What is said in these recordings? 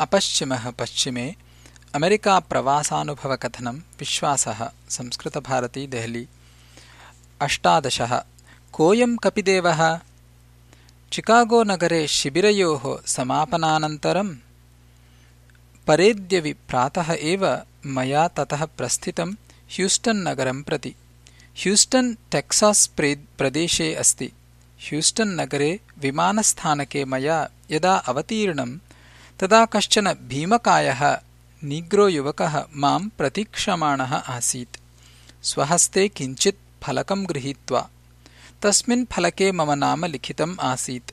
अपश्चिमः पश्चिमे अमेरिकाप्रवासानुभवकथनं विश्वासः संस्कृतभारती देहली। अष्टादशः। कोऽयं कपिदेवः? चिकागोनगरे शिबिरयोः समापनानन्तरम् परेद्यवि प्रातः एव मया ततः प्रस्थितं ह्यूस्टन् नगरं प्रति। ह्यूस्टन् टेक्सास् प्रदेशे अस्ति। ह्यूस्टन् नगरे विमानस्थानके मया यदा अवतीर्णं तदा कश्चन भीमकायः नीग्रोयुवकः मां प्रतीक्षमाणः आसीत्। स्वहस्ते किञ्चित् फलकं गृहीत्वा तस्मिन् फलके मम नाम लिखितम् आसीत्।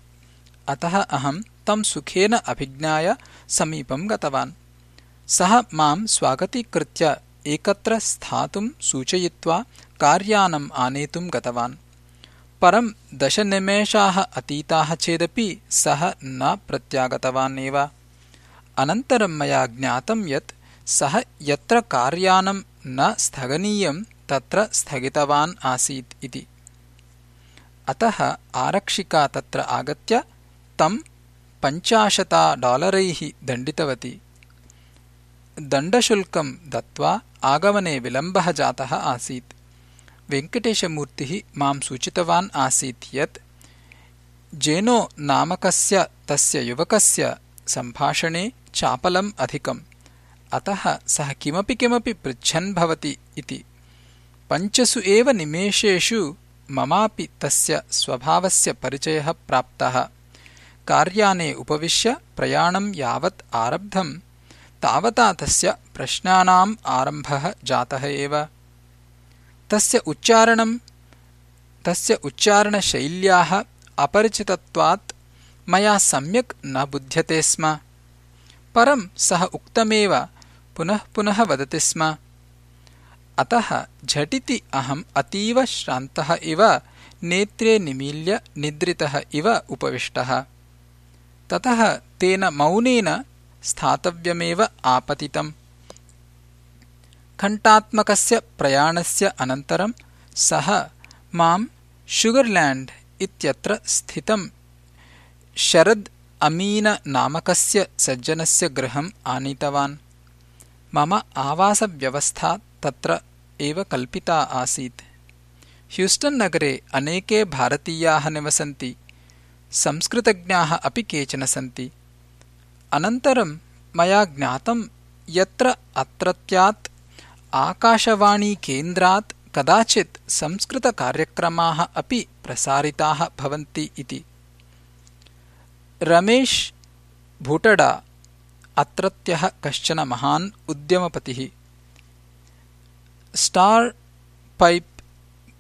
अतः अहं तं सुखेन अभिज्ञाय समीपं गतवान्। सः मां स्वागतीकृत्य एकत्र स्थातुं सूचयित्वा कार्यानम् आनेतुं गतवान्। परं दशनिमेषाः अतीताः चेदपि सः न प्रत्यागतवान् एव अनन्तरं मया ज्ञातं यत् सः यत्र कार्यानं न स्थगनीयं तत्र स्थगितवान् आसीत् इति। अतः आरक्षिका तत्र आगत्य तं पञ्चाशता डालरैः दण्डितवती। दण्डशुल्कं दत्त्वा आगमने विलम्बः जातः आसीत्। वेङ्कटेशमूर्तिः मां सूचितवान् आसीत् यत् जेनो नामकस्य तस्य युवकस्य सम्भाषणे चापलम् अधिकम्। अतः सः किमपि किमपि पृच्छन् भवति इति। पञ्चसु एव निमेषेषु ममापि तस्य स्वभावस्य परिचयः प्राप्तः। कार्याने उपविश्य प्रयाणं यावत् आरब्धम् तावता तस्य प्रश्नानाम् आरम्भः जातः एव। तस्य उच्चारणं तस्य उच्चारणशैल्याः अपरिचितत्वात् मया सम्यक् न बुध्यते स्म परं सः उक्तमेव। पुनः पुनः वदति स्म। अतः झटिति अहम् अतीव श्रान्तः इव नेत्रे निमील्य निद्रितः इव उपविष्टः। ततः तेन मौनेन स्थातव्यमेव आपतितम्। घण्टात्मकस्य प्रयाणस्य अनन्तरं सः मां शुगर्ल्याण्ड् इत्यत्र स्थितं शरद् अमीननामकस्य सज्जनस्य गृहम् आनीतवान्। मम आवासव्यवस्था तत्र एव कल्पिता आसीत्। ह्यूस्टन् नगरे अनेके भारतीयाः निवसन्ति। संस्कृतज्ञाः अपि केचन सन्ति। अनन्तरं मया ज्ञातं यत्र अत्रत्यात् आकाशवाणीकेन्द्रात् कदाचित् संस्कृतकार्यक्रमाः अपि प्रसारिताः भवन्ति इति रमेश भूटडा अत्रत्यः कश्चन महान् उद्यमपतिः। स्टार् पैप्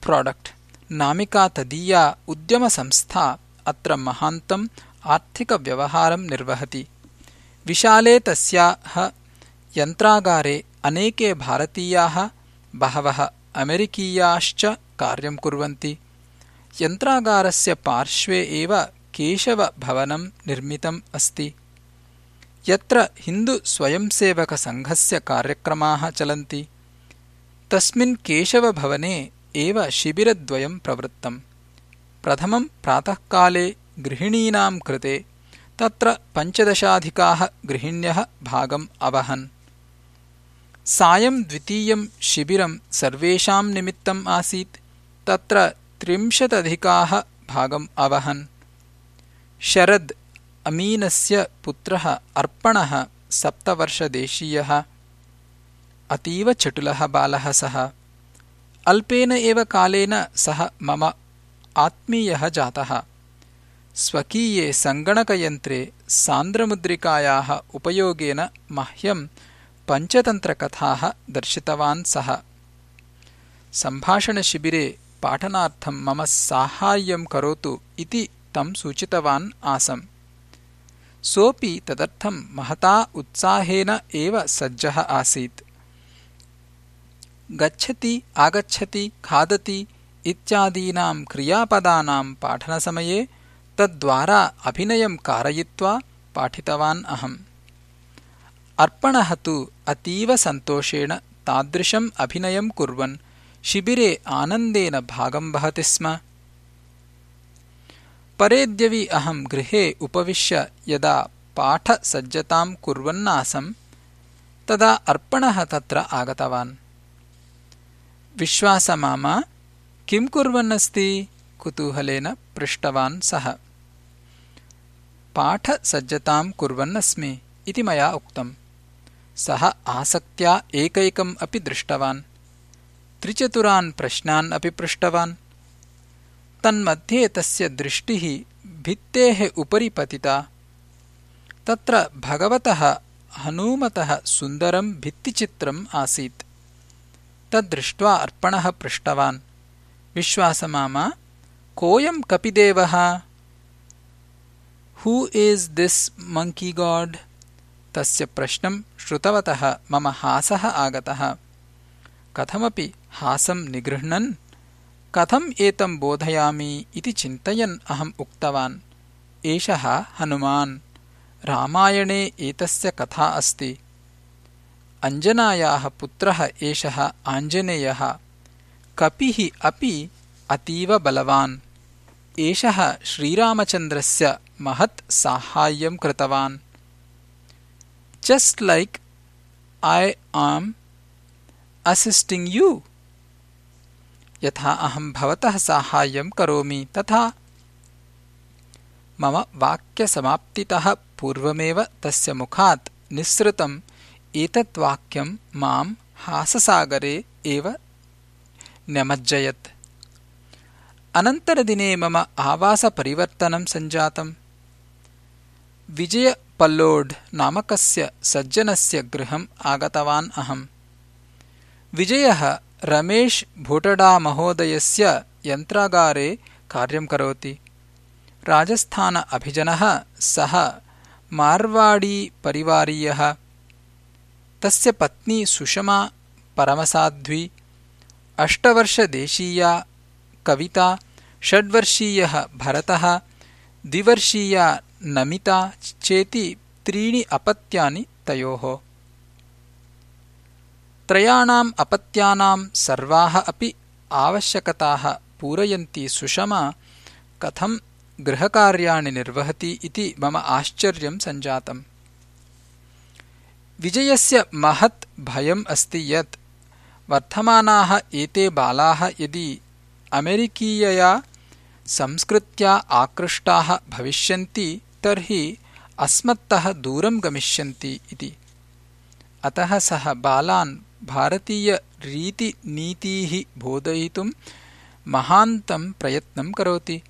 प्रोडक्ट् नामिका तदीया उद्यमसंस्था अत्र महान्तम् आर्थिकव्यवहारं निर्वहति। विशाले तस्याः यन्त्रागारे अनेके भारतीयाः बहवः अमेरिकीयाश्च कार्यं कुर्वन्ति। यन्त्रागारस्य पार्श्वे एव केशवभवनं निर्मितम् अस्ति। यत्र हिन्दुस्वयंसेवकसङ्घस्य कार्यक्रमाः चलन्ति तस्मिन् केशवभवने एव शिबिरद्वयं प्रवृत्तम्। प्रथमं प्रातःकाले गृहिणीनां कृते तत्र पञ्चदशाधिकाः गृहिण्यः भागम् अवहन्। सायं द्वितीयं शिबिरं सर्वेषां निमित्तम् आसीत् तत्र त्रिंशदधिकाः भागम् अवहन् शरद् अमीनस्य पुत्रः अर्पणः सप्तवर्षदेशीयः अतीव चटुलः बालः सः अल्पेन एव कालेन सः मम आत्मीयः जातः स्वकीये सङ्गणकयन्त्रे सान्द्रमुद्रिकायाः उपयोगेन मह्यं पञ्चतन्त्रकथाः दर्शितवान् सः सम्भाषणशिबिरे पाठनार्थं मम साहाय्यं करोतु इति तं सूचितवान् आसम्। सोऽपि तदर्थं महता उत्साहेन एव सज्जः आसीत्। गच्छति आगच्छति खादति इत्यादीनां क्रियापदानां पाठनसमये तद्वारा अभिनयं कारयित्वा पाठितवान् अहम्। अर्पणः तु अतीव सन्तोषेण तादृशम् अभिनयं कुर्वन् शिबिरे आनन्देन भागं वहति स्म परेद्यवि अहं गृहे उपविश्य यदा पाठसज्जताम् कुर्वन्नासम् तदा अर्पणः तत्र आगतवान्। विश्वासमामा किम् कुर्वन्नस्ति? कुतूहलेन पृष्टवान् सः। पाठसज्जताम् कुर्वन्नस्मि इति मया उक्तम्। सः आसक्त्या एकैकम् अपि दृष्टवान्। त्रिचतुरान् प्रश्नान् अपि पृष्टवान् तन्मध्ये तस्य दृष्टिः भित्तेः उपरि पतिता तत्र भगवतः हनूमतः सुन्दरम् भित्तिचित्रम् आसीत्। तद्दृष्ट्वा अर्पणः पृष्टवान्। विश्वासमामा कोऽयम् कपिदेवः? Who is this monkey god तस्य प्रश्नम् श्रुतवतः मम हासः आगतः। कथमपि हासम् निगृह्णन्? कथम् एतम् बोधयामि इति चिन्तयन् अहम् उक्तवान्। एषः हनुमान्। रामायणे एतस्य कथा अस्ति। अञ्जनायाः पुत्रः एषः आञ्जनेयः। कपिः अपि अतीव बलवान्। एषः श्रीरामचन्द्रस्य महत् साहाय्यम् कृतवान्। जस्ट् लैक् ऐ आम् असिस्टिङ्ग् यू यथा अहम् भवतः साहाय्यम् करोमि तथा। मम वाक्यसमाप्तितः पूर्वमेव तस्य मुखात् निःसृतम्। एतत् वाक्यम् माम् हाससागरे एव न्यमज्जयत्। अनन्तरदिने मम आवासपरिवर्तनम् सञ्जातम्। विजयपल्लोड् नामकस्य सज्जनस्य गृहम् आगतवान् अहम्। विजयः रमेश भोटडामहोदयस्य यन्त्रागारे कार्यम् करोति। राजस्थान अभिजनः सः मार्वाडीपरिवारीयः तस्य पत्नी सुषमा परमसाध्वी। अष्टवर्षदेशीया कविता। षड्वर्षीयः भरतः। द्विवर्षीया नमिता। चेति त्रीणि अपत्यानि तयोः त्रयाणाम् अपत्यानाम् सर्वाः अपि आवश्यकताः पूरयन्ती सुषमा कथम् गृहकार्याणि निर्वहति इति मम आश्चर्यम् सञ्जातम्। विजयस्य महत् भयम् अस्ति यत् वर्धमानाः एते बालाः यदि अमेरिकीयया संस्कृत्या आकृष्टाः भविष्यन्ति तर्हि अस्मत्तः दूरम् गमिष्यन्ति इति। अतः सः बालान् भारतीयरीतिनीतीः बोधयितुम् महान्तम् प्रयत्नम् करोति।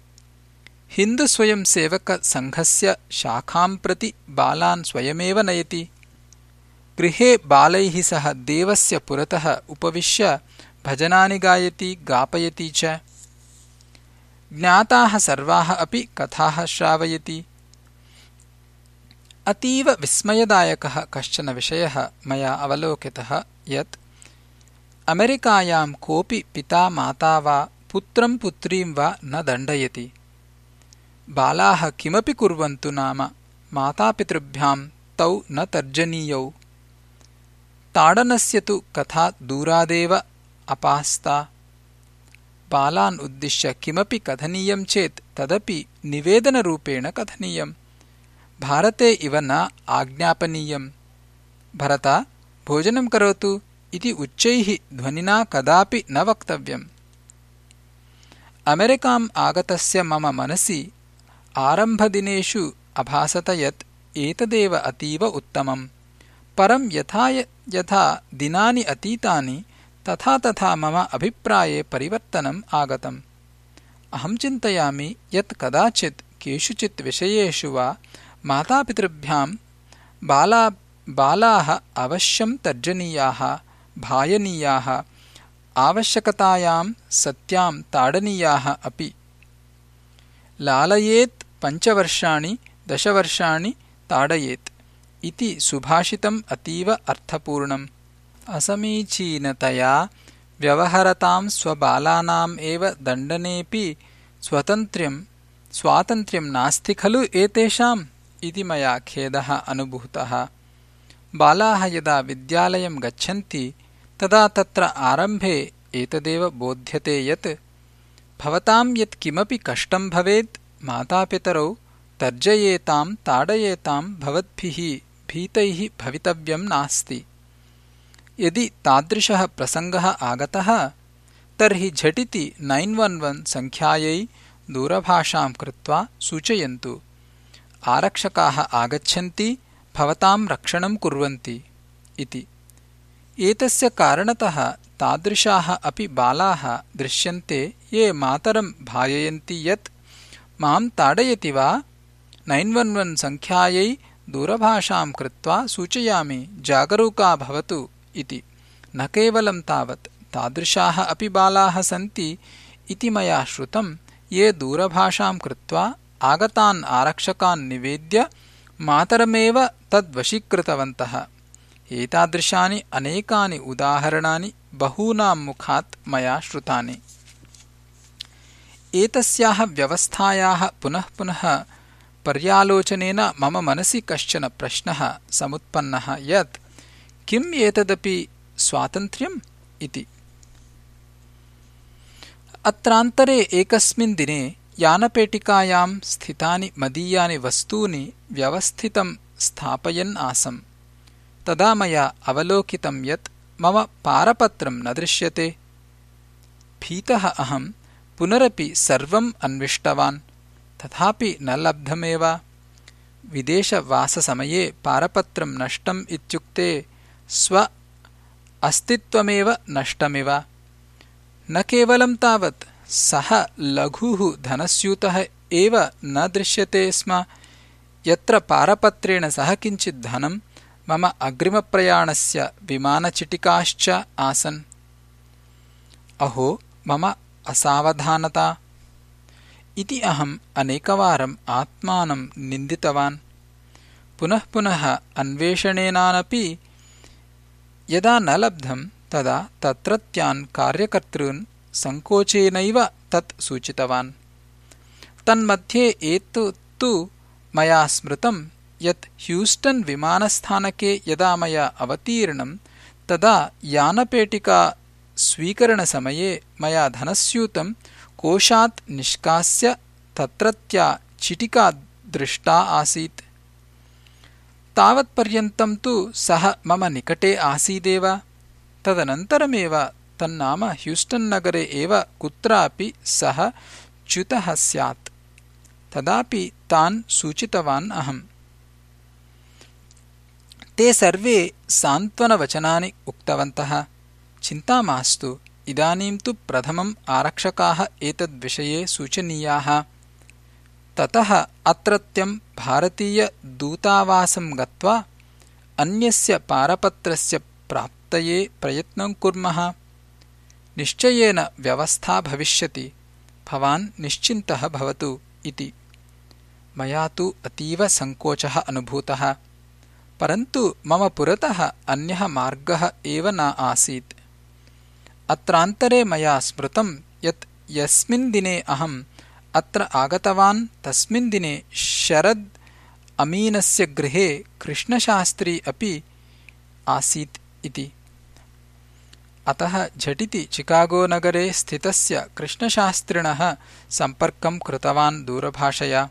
हिन्दुस्वयंसेवकसङ्घस्य शाखाम् प्रति बालान् स्वयमेव नयति। गृहे बालैः सह देवस्य पुरतः उपविश्य भजनानि गायति गापयति च। ज्ञाताः सर्वाः अपि कथाः श्रावयति। अतीव विस्मयदायकः कश्चन विषयः मया अवलोकितः यत् अमेरिकायाम् कोऽपि पिता माता वा पुत्रम् पुत्रीम् वा न दण्डयति। बालाः किमपि कुर्वन्तु नाम मातापितृभ्याम् तौ न तर्जनीयौ। ताडनस्य तु कथा दूरादेव अपास्ता। बालान् उद्दिश्य किमपि कथनीयम् चेत् तदपि निवेदनरूपेण कथनीयम्। भारते इव न आज्ञापनीयम्। भरत भोजनम् करोतु इति उच्चैः ध्वनिना कदापि न वक्तव्यम्। अमेरिकाम् आगतस्य मम मनसि आरम्भदिनेषु अभासत यत् एतदेव अतीव उत्तमम्। परम् यथा यथा दिनानि अतीतानि तथा तथा मम अभिप्राये परिवर्तनम् आगतम्। अहम् चिन्तयामि यत् कदाचित् केषुचित् विषयेषु वा मातापितृभ्याम् बालाः अवश्यम् तर्जनीयाः भायनीयाः आवश्यकतायाम् सत्याम् ताडनीयाः अपि। लालयेत् पञ्चवर्षाणि दशवर्षाणि ताडयेत् इति सुभाषितम् अतीव अर्थपूर्णम्। असमीचीनतया व्यवहरताम् स्वबालानाम् एव दण्डनेऽपि स्वातन्त्र्यम् नास्ति खलु एतेषाम् इति मया खेदः अनुभूतः बालाः यदा विद्यालयम् गच्छन्ति तदा तत्र आरम्भे एतदेव बोध्यते यत् भवताम् यत् किमपि कष्टम् भवेत् मातापितरौ तर्जयेताम् ताडयेताम् भवद्भिः भीतैः भवितव्यम् नास्ति। यदि तादृशः प्रसङ्गः आगतः तर्हि झटिति नैन् वन् वन् सङ्ख्यायै दूरभाषाम् कृत्वा सूचयन्तु। आरक्षकाः आगच्छन्ति भवताम् रक्षणम् कुर्वन्ति इति। एतस्य कारणतः तादृशाः अपि बालाः दृश्यन्ते ये मातरम् भाययन्ति यत् माम् ताडयति वा? नैन् वन् वन् सङ्ख्यायै दूरभाषाम् कृत्वा सूचयामि जागरूका भवतु इति। न केवलम् तावत् तादृशाः अपि बालाः सन्ति इति मया श्रुतम् ये दूरभाषाम् कृत्वा आगतान् आरक्षकान् निवेद्य मातरमेव तद्वशीकृतवन्तः। एतादृशानि अनेकानि उदाहरणानि बहूनाम् मुखात् मया श्रुतानि। एतस्याः व्यवस्थायाः पुनः पुनः पर्यालोचनेन मम मनसि कश्चन प्रश्नः समुत्पन्नः यत् किम् एतदपि स्वातन्त्र्यम् इति? अत्रान्तरे एकस्मिन् दिने यानपेटिकायाम् स्थितानि मदीयानि वस्तूनि व्यवस्थितं स्थापयन् आसम् तदा मया अवलोकितं यत् मम पारपत्रं न दृश्यते भीतः अहम् पुनरपि सर्वम् अन्विष्टवान् तथापि न लब्धमेव विदेशवाससमये पारपत्रं नष्टम् इत्युक्ते स्व अस्तित्वमेव नष्टमिव न केवलं तावत् सः लघुः धनस्यूतः एव न दृश्यते स्म। यत्र पारपत्रेण सह किञ्चित् धनं मम अग्रिमप्रयाणस्य विमानचिटिकाश्च आसन्। अहो मम असावधानता। इति अहम् अनेकवारम् आत्मानं निन्दितवान्। पुनः पुनः अन्वेषणेनानपि यदा न लब्धम् तदा तत्रत्यान् कार्यकर्तॄन् सङ्कोचेनैव तत् सूचितवान्। तन्मध्ये एतत्तु मया स्मृतम् यत् ह्यूस्टन् विमानस्थानके यदा मया अवतीर्णम् तदा यानपेटिका स्वीकरणसमये मया धनस्यूतम् कोशात् निष्कास्य तत्रत्या चिटिका दृष्टा आसीत्। तावत्पर्यन्तम् तु सः मम निकटे आसीदेव। तदनन्तरमेव तन्नाम ह्यूस्टन्नगरे एव कुत्रापि सः च्युतः स्यात्। तदापि तान् सूचितवान् अहम्। ते सर्वे सान्त्वनवचनानि उक्तवन्तः। चिन्ता मास्तु इदानीं तु प्रथमम् आरक्षकाः एतद्विषये सूचनीयाः। ततः अत्रत्यम् भारतीयदूतावासं गत्वा अन्यस्य पारपत्रस्य प्राप्तये प्रयत्नं कुर्मः निश्चयेन व्यवस्था भविष्यति। भवान् निश्चिन्तः भवतु इति। मया तु अतीव सङ्कोचः अनुभूतः। परन्तु मम पुरतः अन्यः मार्गः एव न आसीत्। अत्रान्तरे मया स्मृतम् यत् यस्मिन् दिने अहम् अत्र आगतवान् तस्मिन् दिने शरद् अमीनस्य गृहे कृष्णशास्त्री अपि आसीत् इति अतः झटिति चिकागोनगरे स्थितस्य कृष्णशास्त्रिणः सम्पर्कम् कृतवान् दूरभाषया।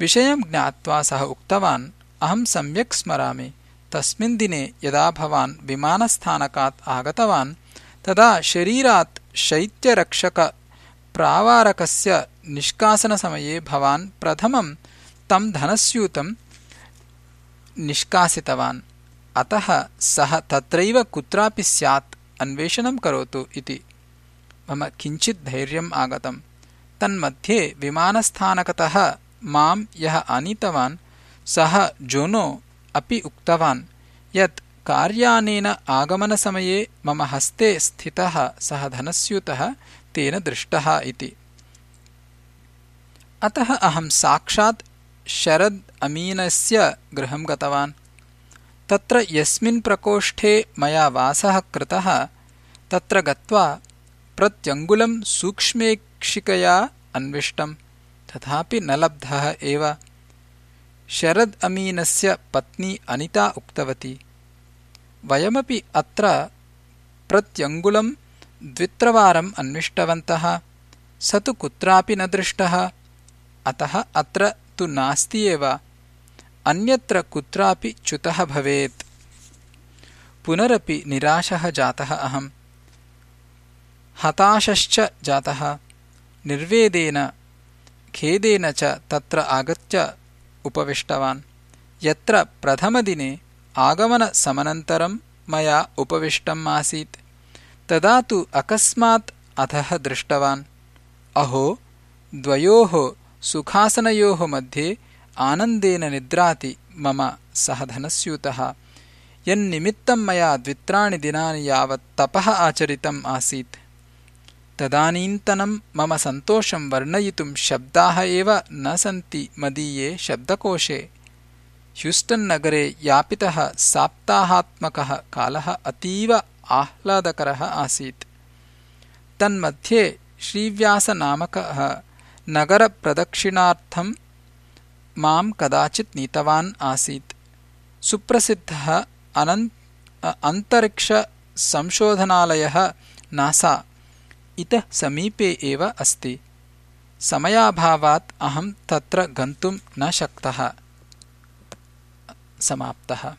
विषयम् ज्ञात्वा सः उक्तवान् अहम् सम्यक् स्मरामि। तस्मिन् दिने यदा भवान् विमानस्थानकात् आगतवान्, तदा शरीरात् शैत्यरक्षकप्रावारकस्य निष्कासनसमये भवान् प्रथमम् तम् धनस्यूतम् निष्कासितवान्। अतः सः तत्रैव कुत्रापि स्यात् अन्वेषणम् करोतु इति। मम किञ्चित् धैर्यम् आगतम्। तन्मध्ये विमानस्थानकतः माम् यः आनीतवान् सः जोनो अपि उक्तवान् यत् कार्यानेन आगमनसमये मम हस्ते स्थितः सः धनस्यूतः तेन दृष्टः इति। अतः अहम् साक्षात् शरद् अमीनस्य गृहम् गतवान् तत्र यस्मिन् प्रकोष्ठे मया वासः कृतः तत्र गत्वा प्रत्यङ्गुलम् सूक्ष्मेक्षिकया अन्विष्टम् तथापि न लब्धः एव। शरद् अमीनस्य पत्नी अनिता उक्तवती वयमपि अत्र प्रत्यङ्गुलम् द्वित्रवारम् अन्विष्टवन्तः स तु कुत्रापि न दृष्टः अतः अत्र तु नास्ति एव अन्यत्र कुत्रापि च्युतः भवेत्। पुनरपि निराशः जातः अहम्। हताशश्च जातः। निर्वेदेन खेदेन च तत्र आगत्य उपविष्टवान्। यत्र प्रथमदिने आगमनसमनन्तरं मया उपविष्टम् आसीत् तदा तु अकस्मात् अधः दृष्टवान्। अहो द्वयोः सुखासनयोः मध्ये आनन्देन निद्राति मम सह धनस्यूतः। यन्निमित्तं मया द्वित्राणि दिनानि यावत् तपः आचरितम् आसीत्। तदानीन्तनं मम सन्तोषं वर्णयितुं शब्दाः एव न सन्ति मदीये शब्दकोशे। ह्यूस्टन्नगरे यापितः साप्ताहात्मकः कालः अतीव आह्लादकरः आसीत्। तन्मध्ये श्रीव्यासनामकः नगरप्रदक्षिणार्थं मां कदाचित् नीतवान् आसीत्। सुप्रसिद्धः अन्तरिक्षसंशोधनालयः नासा इतः समीपे एव अस्ति। समयाभावात् अहं तत्र गन्तुं न शक्तः। समाप्तः